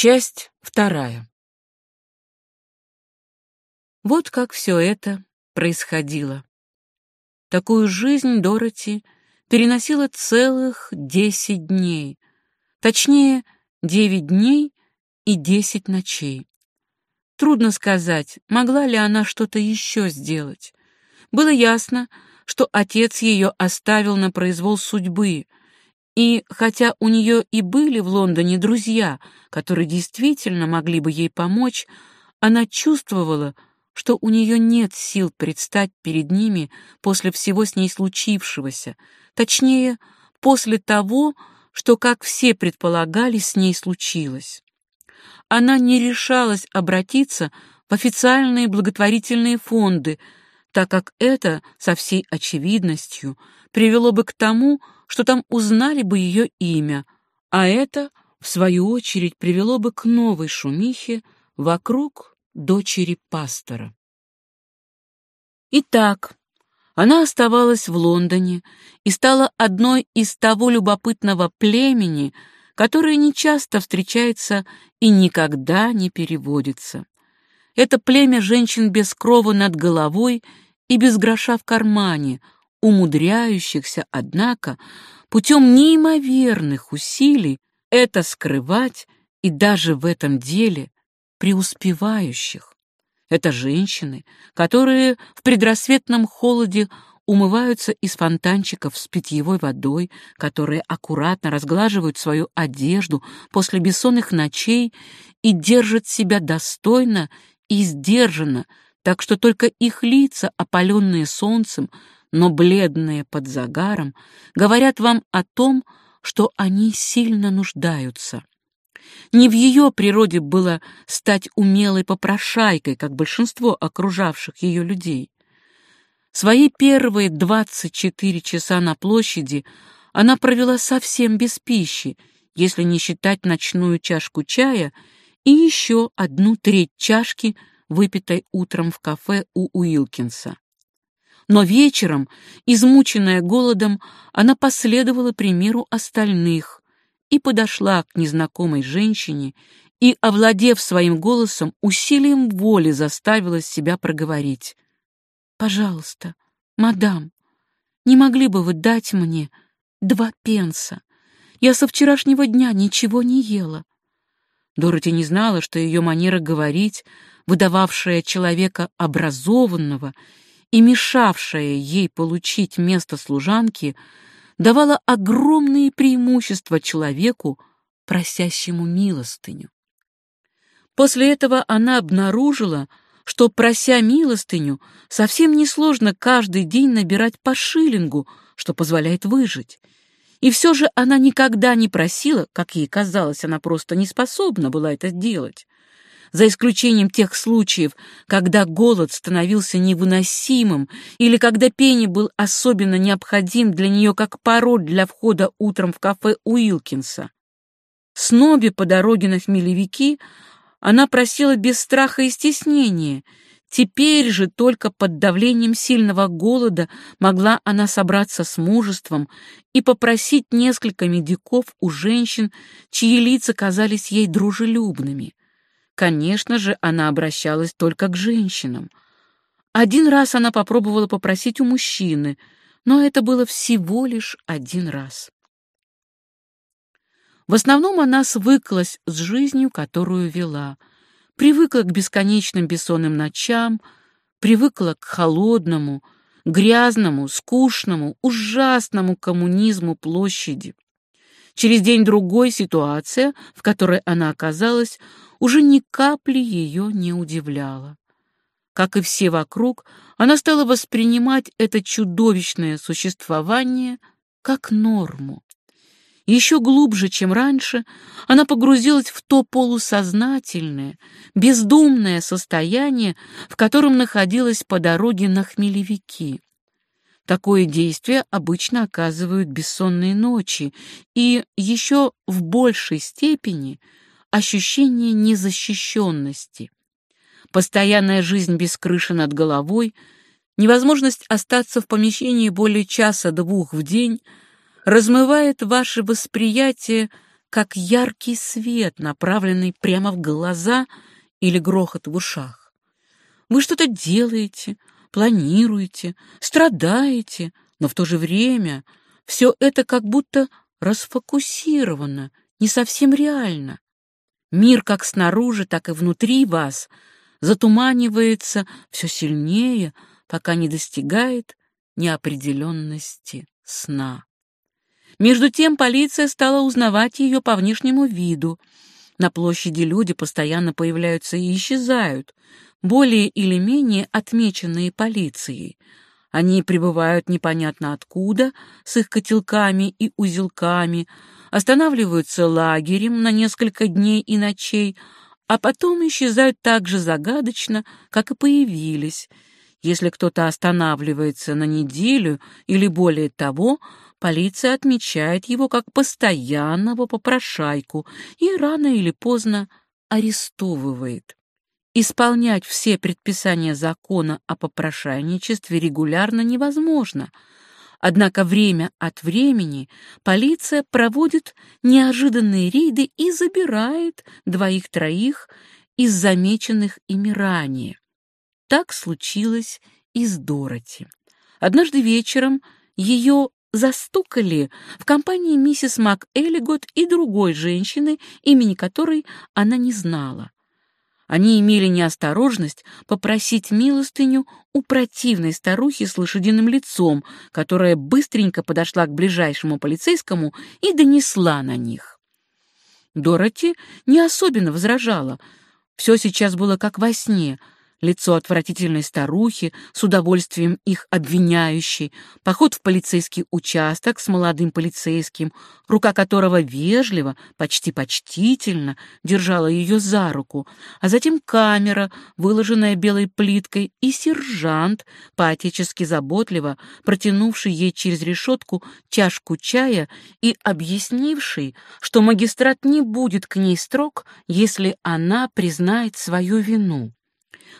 Часть вторая. Вот как все это происходило. Такую жизнь Дороти переносила целых десять дней, точнее, девять дней и десять ночей. Трудно сказать, могла ли она что-то еще сделать. Было ясно, что отец ее оставил на произвол судьбы, и хотя у нее и были в Лондоне друзья, которые действительно могли бы ей помочь, она чувствовала, что у нее нет сил предстать перед ними после всего с ней случившегося, точнее, после того, что, как все предполагали, с ней случилось. Она не решалась обратиться в официальные благотворительные фонды, так как это, со всей очевидностью, привело бы к тому, что там узнали бы ее имя, а это, в свою очередь, привело бы к новой шумихе вокруг дочери пастора. Итак, она оставалась в Лондоне и стала одной из того любопытного племени, которое нечасто встречается и никогда не переводится. Это племя женщин без крова над головой и без гроша в кармане — умудряющихся, однако, путем неимоверных усилий это скрывать и даже в этом деле преуспевающих. Это женщины, которые в предрассветном холоде умываются из фонтанчиков с питьевой водой, которые аккуратно разглаживают свою одежду после бессонных ночей и держат себя достойно и сдержанно, так что только их лица, опаленные солнцем, но бледные под загаром, говорят вам о том, что они сильно нуждаются. Не в ее природе было стать умелой попрошайкой, как большинство окружавших ее людей. Свои первые 24 часа на площади она провела совсем без пищи, если не считать ночную чашку чая и еще одну треть чашки, выпитой утром в кафе у Уилкинса. Но вечером, измученная голодом, она последовала примеру остальных и подошла к незнакомой женщине и, овладев своим голосом, усилием воли заставила себя проговорить. «Пожалуйста, мадам, не могли бы вы дать мне два пенса? Я со вчерашнего дня ничего не ела». Дороти не знала, что ее манера говорить, выдававшая человека образованного и мешавшая ей получить место служанки, давала огромные преимущества человеку, просящему милостыню. После этого она обнаружила, что, прося милостыню, совсем несложно каждый день набирать по шиллингу, что позволяет выжить. И все же она никогда не просила, как ей казалось, она просто не способна была это сделать за исключением тех случаев, когда голод становился невыносимым или когда Пенни был особенно необходим для нее как пароль для входа утром в кафе Уилкинса. Сноби по дороге на хмелевики она просила без страха и стеснения. Теперь же только под давлением сильного голода могла она собраться с мужеством и попросить несколько медиков у женщин, чьи лица казались ей дружелюбными. Конечно же, она обращалась только к женщинам. Один раз она попробовала попросить у мужчины, но это было всего лишь один раз. В основном она свыклась с жизнью, которую вела, привыкла к бесконечным бессонным ночам, привыкла к холодному, грязному, скучному, ужасному коммунизму площади. Через день-другой ситуация, в которой она оказалась, уже ни капли ее не удивляла. Как и все вокруг, она стала воспринимать это чудовищное существование как норму. Еще глубже, чем раньше, она погрузилась в то полусознательное, бездумное состояние, в котором находилась по дороге на хмелевики. Такое действие обычно оказывают бессонные ночи и еще в большей степени ощущение незащищенности. Постоянная жизнь без крыши над головой, невозможность остаться в помещении более часа-двух в день размывает ваше восприятие как яркий свет, направленный прямо в глаза или грохот в ушах. Вы что-то делаете, планируете, страдаете, но в то же время все это как будто расфокусировано, не совсем реально. Мир как снаружи, так и внутри вас затуманивается все сильнее, пока не достигает неопределенности сна. Между тем полиция стала узнавать ее по внешнему виду. На площади люди постоянно появляются и исчезают, более или менее отмеченные полицией. Они прибывают непонятно откуда, с их котелками и узелками, останавливаются лагерем на несколько дней и ночей, а потом исчезают так же загадочно, как и появились. Если кто-то останавливается на неделю или более того, полиция отмечает его как постоянного попрошайку и рано или поздно арестовывает. Исполнять все предписания закона о попрошайничестве регулярно невозможно, однако время от времени полиция проводит неожиданные рейды и забирает двоих-троих из замеченных ими ранее. Так случилось и с Дороти. Однажды вечером ее застукали в компании миссис МакЭллигот и другой женщины, имени которой она не знала. Они имели неосторожность попросить милостыню у противной старухи с лошадиным лицом, которая быстренько подошла к ближайшему полицейскому и донесла на них. Дороти не особенно возражала. Все сейчас было как во сне — лицо отвратительной старухи, с удовольствием их обвиняющей, поход в полицейский участок с молодым полицейским, рука которого вежливо, почти почтительно держала ее за руку, а затем камера, выложенная белой плиткой, и сержант, поотечески заботливо протянувший ей через решетку чашку чая и объяснивший, что магистрат не будет к ней строг, если она признает свою вину.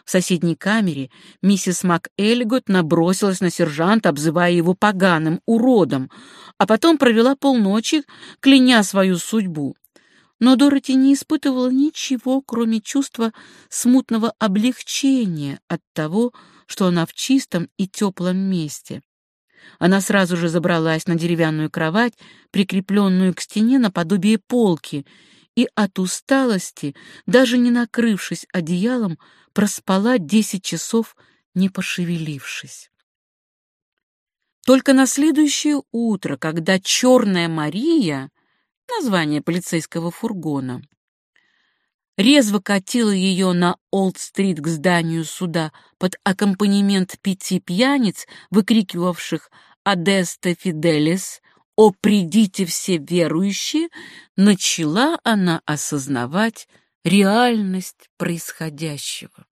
В соседней камере миссис МакЭльгот набросилась на сержанта, обзывая его поганым уродом, а потом провела полночи, кляня свою судьбу. Но Дороти не испытывала ничего, кроме чувства смутного облегчения от того, что она в чистом и теплом месте. Она сразу же забралась на деревянную кровать, прикрепленную к стене наподобие полки, и от усталости, даже не накрывшись одеялом, проспала десять часов, не пошевелившись. Только на следующее утро, когда «Черная Мария» — название полицейского фургона, резво катила ее на Олд-стрит к зданию суда под аккомпанемент пяти пьяниц, выкрикивавших «Адесте Фиделис», «О, придите все верующие», начала она осознавать реальность происходящего.